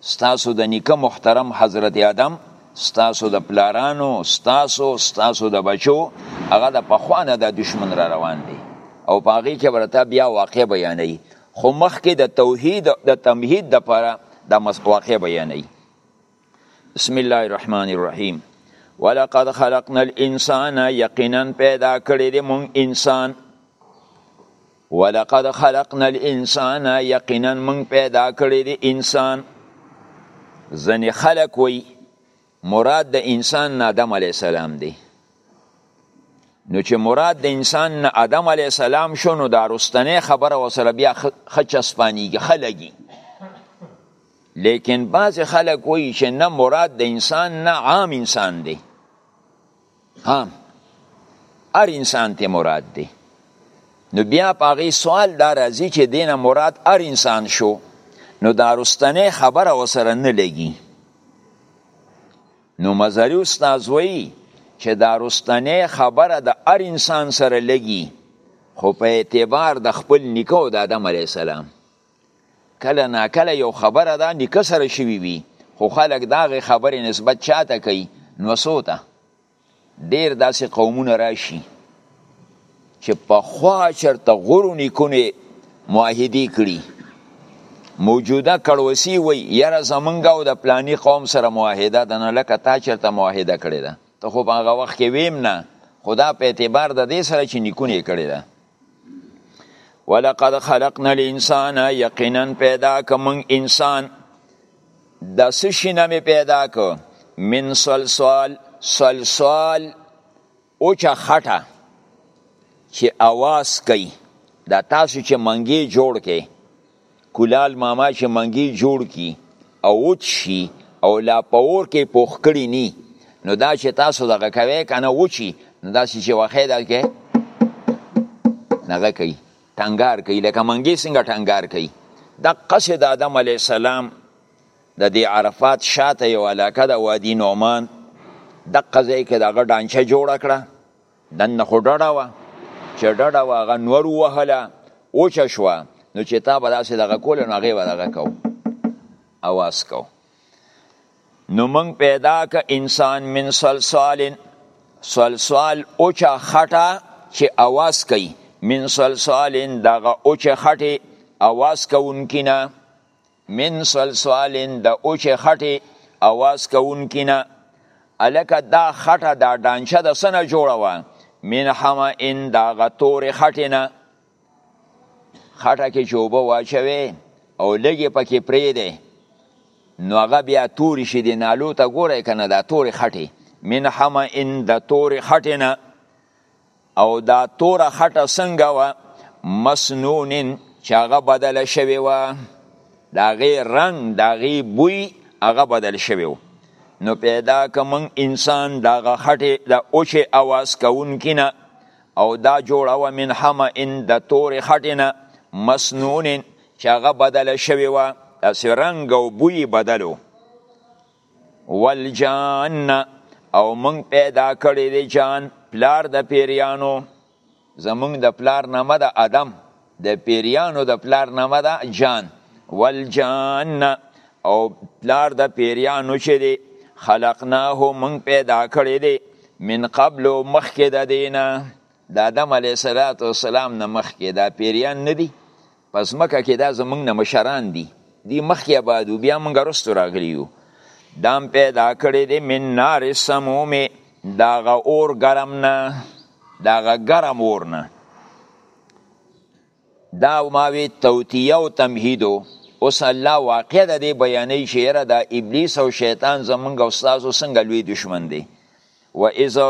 ستاسو د نیکه محترم حضرت آدم ستاسو د پلارانو ستاسو ستاسو د بچو هغه د پخوانه د دشمن را روان دی او په هغې کې ورته بیا واقع بیانوي خو مخکې د توحید د تمهید دپاره د واقع بیانوي بسم الله الرحمن الرحیم ولقد خلقنا الانسان یقینا پیدا کړی دی مونږ انسان ولقد خلقنا الانسان یقینا من پیدا کړی دی انسان ځنې خلق وی مراد د انسان نه آدم علی السلام دی نو چې مراد د انسان نه آدم علی السلام شو نو دا رستنه خبره وسره بیا خچ اسپانیږي خلګي لیکن بعض خلک وایي چې نه مراد د انسان نه عام انسان دی ها هر انسان ته مراد دی نو بیا په هغې سوال دا راځي چې دینه مراد هر انسان شو نو دا رستنې خبره وسره نه لګي نو مزاری استاد وایي چې دا رستنې خبره د هر انسان سره لګي خو په اعتبار د خپل نیکه او د آدم علیه السلام کله نا کله یو خبره دا نیکه سره شوي وي خو خلک دا غي خبرې نسبت چاته کوي نو سوته ډیر داسې قومونه راشي چې په خوا چرته غورو نیکونه معاهدي کړي موجوده کړوسی وي یره زمونږ او د پلانی قوم سره معاهده ده نو لکه تا چرته معاهده کړې ده ته خو په هغه وخت کې ویم نه خدا په اعتبار د دې سره چې نیکونه کړې ده ولقد خلقنا الانسان یقینا پیدا کوم انسان د سشي نه پیدا کو من سلسال سلسال اوچا خټه چې اواز کوي دا تاسو چې منګي جوړ کې کولال ماما چې منګي جوړ کی او وچ شي او لا پور کې پوخ کړی نی نو دا چې تاسو دغه کوي کنه وچی نو دا چې واخې دا کې نغه کوي ټنګار کوي لکه منګي څنګه ټنګار کوي د قصد آدم علی السلام د دې عرفات شاته یو علاقه د وادي نومان د قضې کې دغه ډانچه جوړ کړه دنه خو ډډه وه چې ډډه وه هغه نور ووهله اوچه شوه نو چې تا به داسې دغه کول نو هغې به دغه کو اواز کو نو موږ پیدا که انسان من سلسال سلسال اوچه خټه چې اواز کوي من سلسال دغه اوچه خټه اواز کوونکی نه من صلصال د اوچ خټه اواز کوونکی نه الکه دا خټه دا ډانچه د سنه جوړه و من حما ان دا غتور خټه نه خټه کې جوبه واچوي او لګي پکې پرې دی نو هغه بیا توري شي دی نالو ته ګوره کنه دا توري خټه من حما ان د توري خټه نه او دا توره خټه څنګه وه مسنون چې هغه بدله شوې وه د هغې رنګ د هغې بوی هغه بدل شوی و نو پیدا که موږ انسان د هغه خټې د اوچې اواز کوونکي نه او دا جوړه وه من حمه ان د تورې خټې نه مسنون چې هغه بدله شوې وه داسې رنګ او بوی بدلو والجان او موږ پیدا کړی دی جان پلار د پیریانو زموږ د پلار نامه د ادم د پیریانو د پلار نامه د جان والجان او پلار د پیریانو چې دی خلقناه موږ پیدا کړی دی من قبل مخکې د دینه د ادم علیه السلام نه مخکې دا پیریان نه دي په ځمکه کې دا زمونږ نه مشران دي دی مخکې آبادو بیا مونږ رستو راغلی یو دام پیدا کړی دی من نار سموم داغه اور ګرم نه داغه ګرم اور نه دا ماوی توتیه او تمهیدو اوس الله واقع د دې بیانې شعر د ابلیس او شیطان زمونږ او استادو څنګه لوی دشمن دی و اذا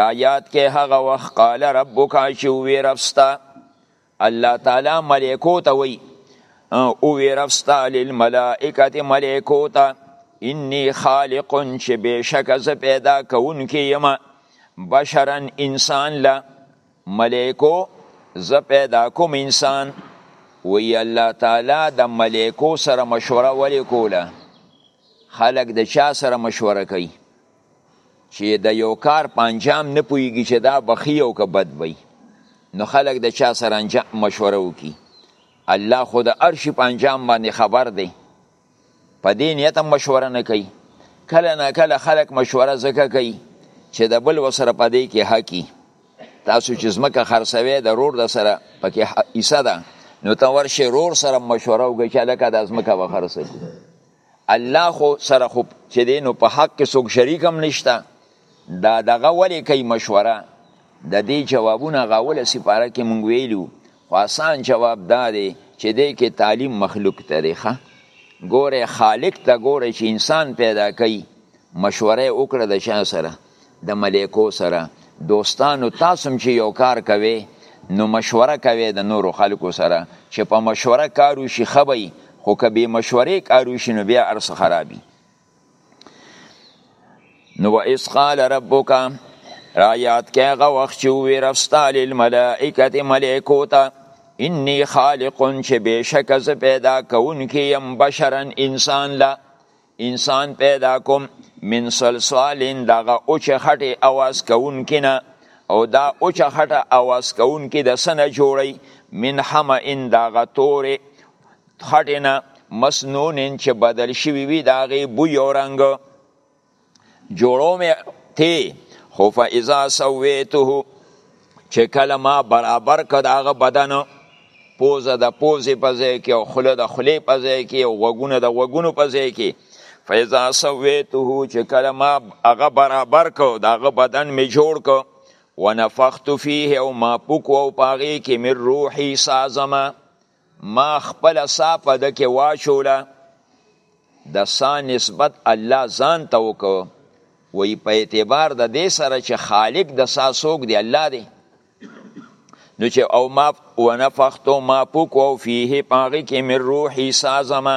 رایات کې هغه وخت قال ربک چې وی ربستا الله تعالی ملائکو ته وی او ویرفستا للملائکه ملائکو ته انی خالق چې بشک ز پیدا کون کې یم بشرا انسان لا ملائکو ز پیدا کوم انسان وی الله تعالی د ملائکو سره مشوره ولې کوله خلق د چا سره مشوره کوي چې د یو کار په انجام نه پوهیږي چې دا به ښه او که بد وي نو خلک د چا سره انجام مشوره وکړي الله خو د هر شي په انجام باندې خبر دی په دې نیت هم مشوره نه کوي کله نه کله خلک مشوره ځکه کوي چې د بل وسره په دې کې حقي تاسو چې ځمکه خرڅوي د رور د سره پکې حصه ده نو ته ورشي رور سره مشوره وکړي چې لکه د ځمکه وخرڅوي الله خو سره خو چې دی نو په حق کې څوک شریک هم نشته دا دغه ولې کوي مشوره د دې جوابونه غاوله سپاره کې مونږ ویلو خو آسان جواب دا دی چې دې کې تعلیم مخلوق ته دی ښه ګوره خالق ته ګوره چې انسان پیدا کوي مشوره یې وکړه د چا سره؟ د ملایکو سره. دوستانو تاسو هم چې یو کار کوئ نو مشوره کوئ د نورو خلکو سره چې په مشوره کار وشي ښه به خو که بې مشورې کار وشي نو بیا هر څه خراب وي. نو و اذ قال ربک را یاد کې هغه وخت چې ووی رب ستا للملائکة ملایکو ته انی خالق چې بېشکه زه پیدا کوونکی یم بشرا انسان له انسان پیدا کوم من سلسالین دغه اوچه خټه اواز کون کنا او دا اوچه خټه اواز کون کی د سنه جوړی من حما ان دغه تور خټنه مسنون ان چې بدل شوی وی دغه بو یو رنگ جوړو می ته خو فاذا سویته چې کله ما برابر کړ د هغه بدن پوزه د پوزې په ځای کې او خوله د خولې په ځای کې او غوږونه د غوږونو په ځای کې فیضا سویته چې کله ما هغه برابر کړ د هغه بدن می جوړ کړ ونفخت فيه او ما پوک او پاغي کې من روحي سازما ما خپله ساه په ده کې واچوله د ساه نسبت الله ځان ته وکړو وی په اعتبار د دې سره چې خالق د ساه سوک دی الله دی نو چې او ما ونفختو ما پوکو فيه پاغي کې من روحي سازما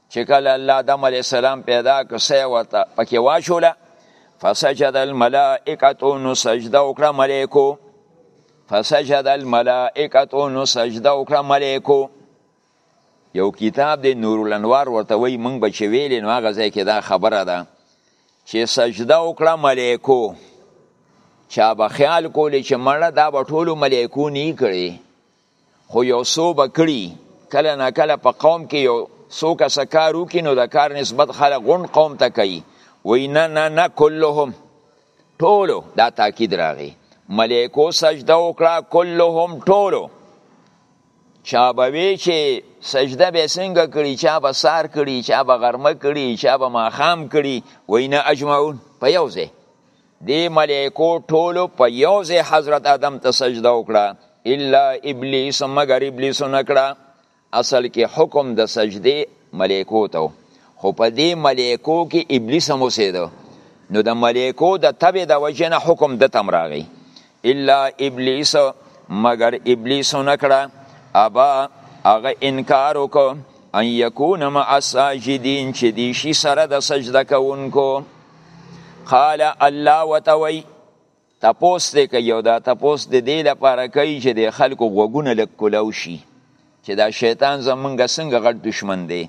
چې کله الله آدم علیه السلام پیدا کړ سه ورته پکې واچوله فسجد الملائکه نو سجده وکړه ملائکو فسجد الملائکه نو سجده وکړه ملائکو یو کتاب دی نور الانوار ورته وای مونږ به چې ویلې نو هغه ځای کې دا خبره ده چې سجده وکړه ملائکو چا به خیال کولې چې مړه دا به ټولو ملائکو نه کړي خو یو څو به کړي کله نه کله په قوم کې یو څو کس کار وکړي نو د کار نسبت خلک غون قوم ته کوي وای نه نه نه کلهم ټولو دا تاکید راغی ملائکو سجده وکړه کلهم ټولو چا به وی چې سجده به څنګه کړي چا به سار کړي چا به غرمه کړي چا به ماخام کړي وای نه اجمعون په یو ځای دی ملائکو ټولو په یو ځای حضرت آدم ته سجده وکړه الا ابلیس مگر ابلیس نکړه اصل کې حکم د سجده ملائکو ته خو په دې ملائکو کې ابلیس هم اوسېده نو د ملائکو د تبع د وجه نه حکم د تم راغی الا ابلیس مگر ابلیس نکړه ابا هغه انکار وکړ ان یکون مع الساجدین چې دی شي سره د سجده کوونکو قال الله وتوي تپوس دې کوي او دا تپوس دې دې لپاره کوي چې د خلکو غوګونه لک کولاو شي چې دا شیطان زمونږ څنګه غټ دشمن دی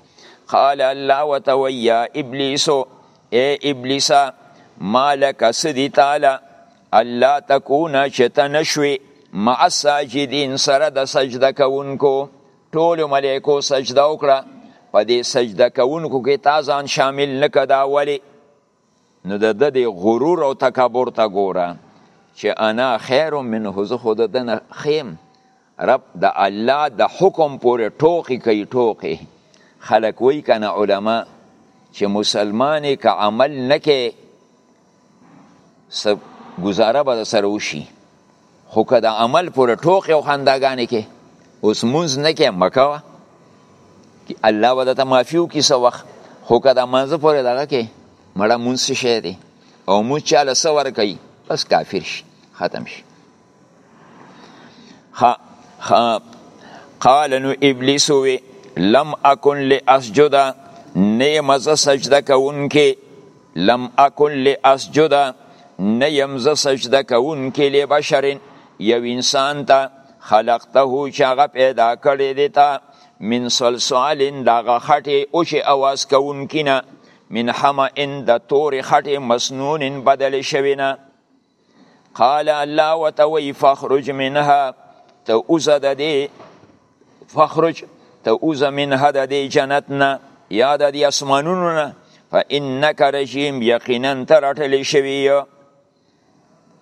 قال الله وتوي یا ابلیس اے ابلیس مالک سدی تعالی الله تکونه چې تنشوي مع الساجدين سره د سجده کوونکو ټول ملائکو سجده وکړه په دې سجده کوونکو کې تا ځان شامل نکدا ولی نو د د غرور او تکبر ته ګوره چې انا خیر منه زه خود د نه خیم رب د الله د حکم پورې ټوکی کوي ټوکی خلک وی کنه علما چې مسلمانې که عمل نکې سب گزاره به سره وشي خو که د عمل پر ټوکې او خنداګانې کې اوس مونږ نه کې مکوه الله به درته معافي وکړي څه وخت خو که د مانځه پورې دغه کې مړه مونږ څه شی دی او مونږ چاله څه ورکوي بس کافر شي ختم شي ها ها قال نو ابلیس وی لم اكن لاسجد نه مز سجده کوونکې لم اكن لاسجد نه يم ز سجده کوونکې لبشر یو انسان ته خلقته چې هغه پیدا کړی دی تا من صلصال دغه خټې او چې اواز کوونکې نه من حما ان د تورې خټې مسنون بدل شوی نه قال الله وتوي فخرج منها ته اوزه د دې فخرج ته اوزه منها د دې جنت نه یا د دې اسمانونو نه فانک رجیم یقینا تر اټلې شوی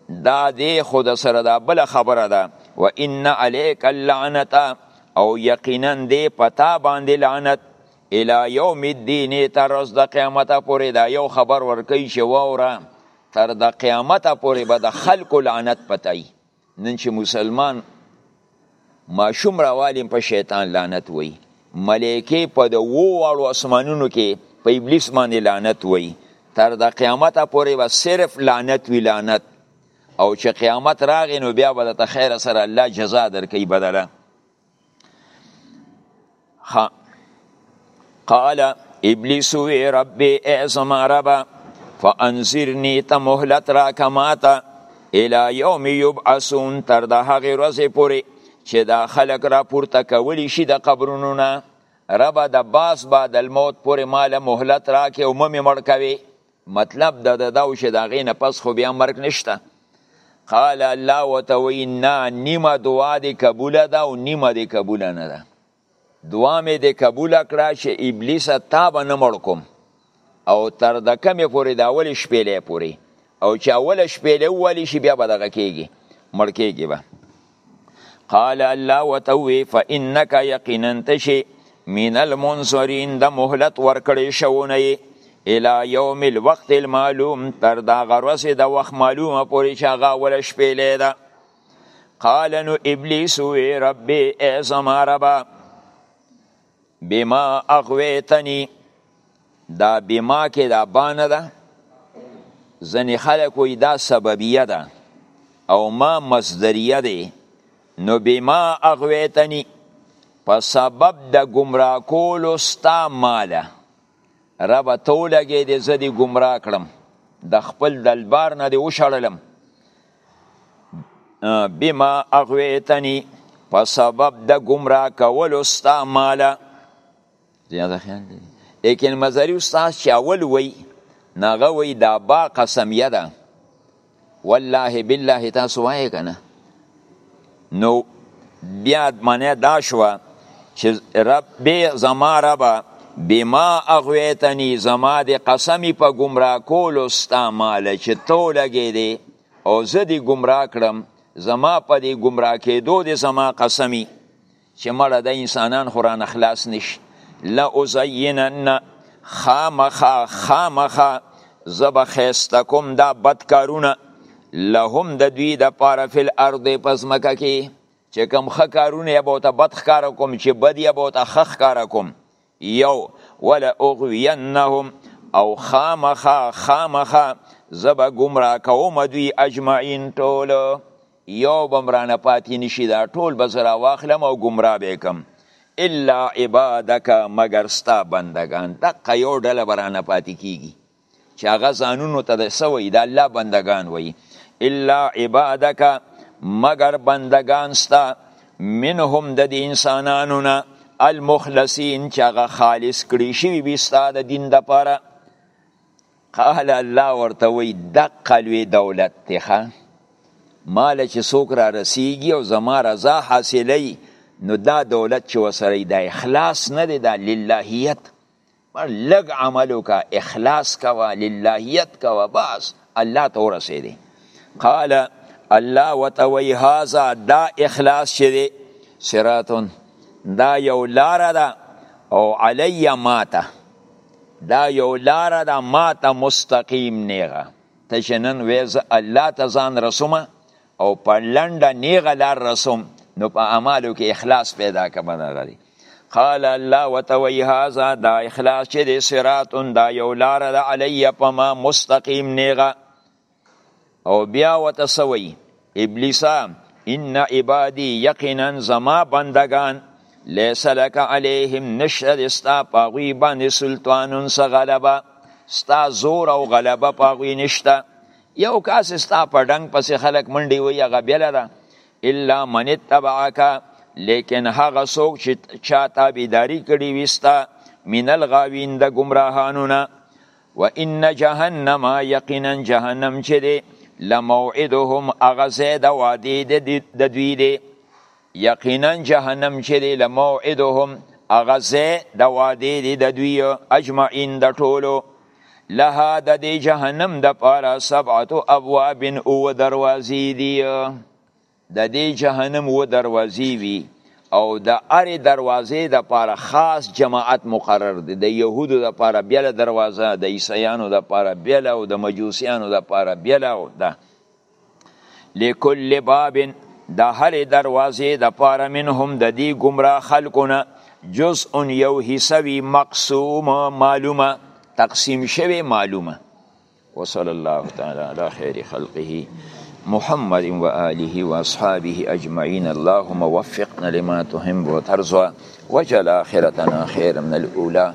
دا دې خود سره دا بل خبره ده و ان علیک اللعنت او یقینا دې پتا باندې لعنت الی یوم الدین تر ورځ د قیامت پورې دا یو خبر ورکړي چې ووره تر د قیامت پورې به د خلکو لعنت پتای نن چې مسلمان ماشوم راوالیم په شیطان لعنت وای ملائکه په د وو واړو اسمانونو کې په ابلیس باندې لعنت وای تر د قیامت پورې به صرف لعنت وی لعنت او چې قیامت راغی نو بیا به د خیر سره الله جزا درکې بدله ها قال ابلیس وی رب ای زما رب فانذرنی ته مهلت را کماته الی یوم یبعثون تر د هغه ورځې پورې چې دا خلک را پورته کولی شي د قبرونو نه رب د باس بعد الموت پورې مال مهلت راکې او مې مړ کوي مطلب د دا داو چې د هغې نه پس خو بیا مرګ نشته قال الله وته وی نه نیمه دعا دې قبوله ده او نیمه دې قبوله نه ده دعا مې دې قبوله کړه چې ابلیسه تا به نه مړ کوم او تر د کمې پورې د اولې شپېلې پورې او چې اوله شپېلې ووالي شي بیا به دغه کېږي مړ کېږي به قال الله وتوي فانك يقينا تشي من المنصرين د مهلت ورکړې شونه الى يوم الوقت المعلوم تر دا غروسه د وخت معلومه پورې شغا ول شپې لیدا قال نو ابلیس وی ربي ای زما ربا بما اغویتنی دا بما کې دا بانه ده ځنې خلک وایي دا سببیه ده او ما مصدریه ده نو بما اغویتنی په سبب د گمراه کولو ستا ماله ربه ته ولګې دې زه دې ګمراه کړم د خپل دلبار نه دې وشړلم بما اغویتنی په سبب د ګمراه کولو ستا مالا زیاده خیال دی لیکن مزاری استاد چې اول وی ناغه وی دا با قسمیه ده والله بالله تاسو وایې کنه نو بیا معنی دا شو چې رب به زما رب بما اغویتنی زما د قسمی په گمراه کولو ستا مال چې تو لګې دی او زه دی گمراه کړم زما په دی گمراه کېدو دی زما قسمی چې مړه د انسانان خو رانه خلاص نشي لازینن خامخا خامخا زه به ښایسته کوم دا بد کارونه لهم د دوی د پاره فی الارض په ځمکه کې چې کوم ښه کارونه یې به ورته بد ښکاره کوم چې بد یې به ورته ښه ښکاره کوم یو ولاغوینهم او خامخا خامخا زه به ګمراه کوم دوی اجمعین ټول یو به هم رانه پاتې نشي دا ټول به زه راواخلم او ګمراه به یې کړم الا عبادک مګر ستا بندګان دقه یو ډله به رانه پاتې کیږي چې هغه ځانونو ته د سوي د الله بندگان وي الا عبادک مگر بندگان ستا منهم د دې انسانانو نه المخلصین چې هغه خالص کړي شي به ستا د دین د پاره قال الله ورته وی دقه لوی دولت تخه مال چې څوک را رسیږي او زما رضا حاصلې نو دا دولت چې وسره دا اخلاص نه دی دا للهیت لږ عمل وکا اخلاص کوا للهیت کوا بس الله ته ورسېدې قال الله وتوي هاذا دا اخلاص چې دی صراطون دا یو لار ده او علی ماته دا یو لار ده ماته مستقیم نیغه ته چې نن وې الله ته ځان رسومه او په لنډه نیغه لار رسوم نو په اعمالو کې اخلاص پیدا کوم نه غري قال الله وتوي هذا دا اخلاص چې د صراط دا یو لار ده علی پما مستقیم نیغه او بیا وتسوي ابلیس ان عبادی یقینا زما بندگان لیس لک علیهم نشد استا پاغوی باندې سلطانون سغلبه ستا زور او غلبه پاغوی نشته یو کاس ستا په ډنګ پسې خلک منډې وي هغه بېله ده الا من اتبعک لیکن هغه څوک چې چا تابعداري کړې وي ستا من الغاوین د ګمراهانو نه و ان جهنم یقینا جهنم چې دی لموعدهم هغه ځای د وعدې د دوی دی یقینا جهنم چې دی لموعدهم هغه ځای د وعدې دی د دوی اجمعین د ټولو لها د دې جهنم د پاره سبعت ابواب او دروازې دي د دې جهنم و دروازې وي او د ار دروازې د پاره خاص جماعت مقرر دي د يهودو د پاره بیل دروازه د عیسایانو د پاره بیل او د مجوسیانو د پاره بیل او ده لکل باب د هرې دروازې د پاره منهم د دې ګمراه خلکو نه جزء یو حصه وي مقسوم معلومه تقسیم شوی معلومه وصلی الله تعالی علی خیر خلقه محمد و آله و اصحابه اجمعین اللهم وفقنا لما تحب وترضى وجل اخرتنا خیر من الاولى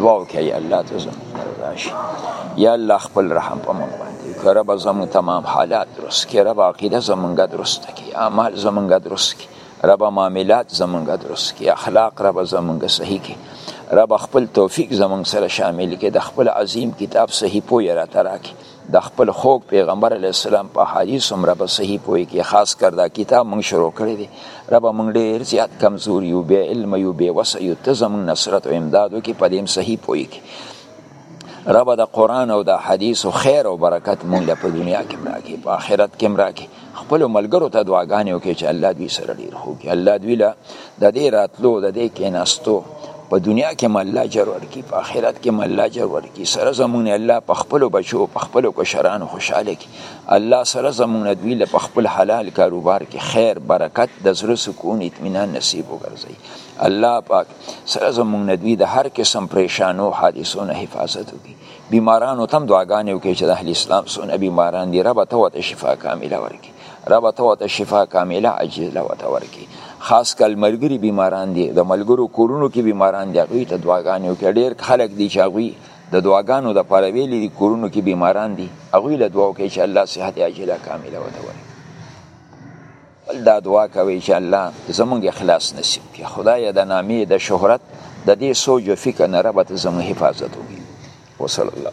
دعا وکړي الله ته زموږ راشي یا الله خپل رحم په موږ باندې کړه به زموږ تمام حالات درست کړه به عقیده زمونږ درست کړي اعمال زمونږ درست کړي رب معاملات زمونږ درست کړي اخلاق رب زمونږ صحیح کړي رب خپل توفیق زمونږ سره شامل کړي د خپل عظیم کتاب صحیح پوی را تراکي د خپل خوږ پیغمبر علی السلام په حدیث هم رب صحیح پوي کې خاص کر دا کتاب مونږ شروع کړی دی رب مونږ ډیر زیات کمزور یو به علم یو به وس یو ته زمون نصرت او امداد کې په دې صحیح پوي کې رب د قران او د حدیث خیر او برکت مونږ له په دنیا کې مراکې په آخرت کې مراکې خپل ملګرو ته دعاګانې وکړي چې الله دوی سره ډیر خو کې الله دوی له د دې راتلو د دې کېناستو په دنیا کې مې الله اجر ورکړي په آخرت کې مې الله اجر ورکړي سره زمونږ الله په خپلو بچو په خپلو کشرانو خوشحاله کړي الله سره زمونږ دوی له په خپل حلال کاروبار کې خیر برکت د زړه سکون اطمینان نصیب وګرځوي الله پاک سره زمونږ دوی د هر قسم پریشانو حادثو نه حفاظت وکړي بیمارانو تم دعاګانې وکړي چې د اهل اسلام سونه بیماران دي رب ته وته شفا کامله ورکړي رب ته وته شفا کامله عاجله وته ورکړي خاص کل مرګري بیماران دي د ملګرو کورونو کې بیماران دي هغوی ته دعاګانې وکړي ډېر خلک دي چې هغوی د دعاګانو د پاره ویلي دي کورونو کې بیماران دي هغوی له دعا وکړي چې الله صحت عاجله کامله وته ورکړي بل دا دعا کوي چې الله زمونږ اخلاص نصیب کړي خدای د نامې د شهرت د دې سوچ او فکر نه رب ته زموږ حفاظت وکړي وصلی الله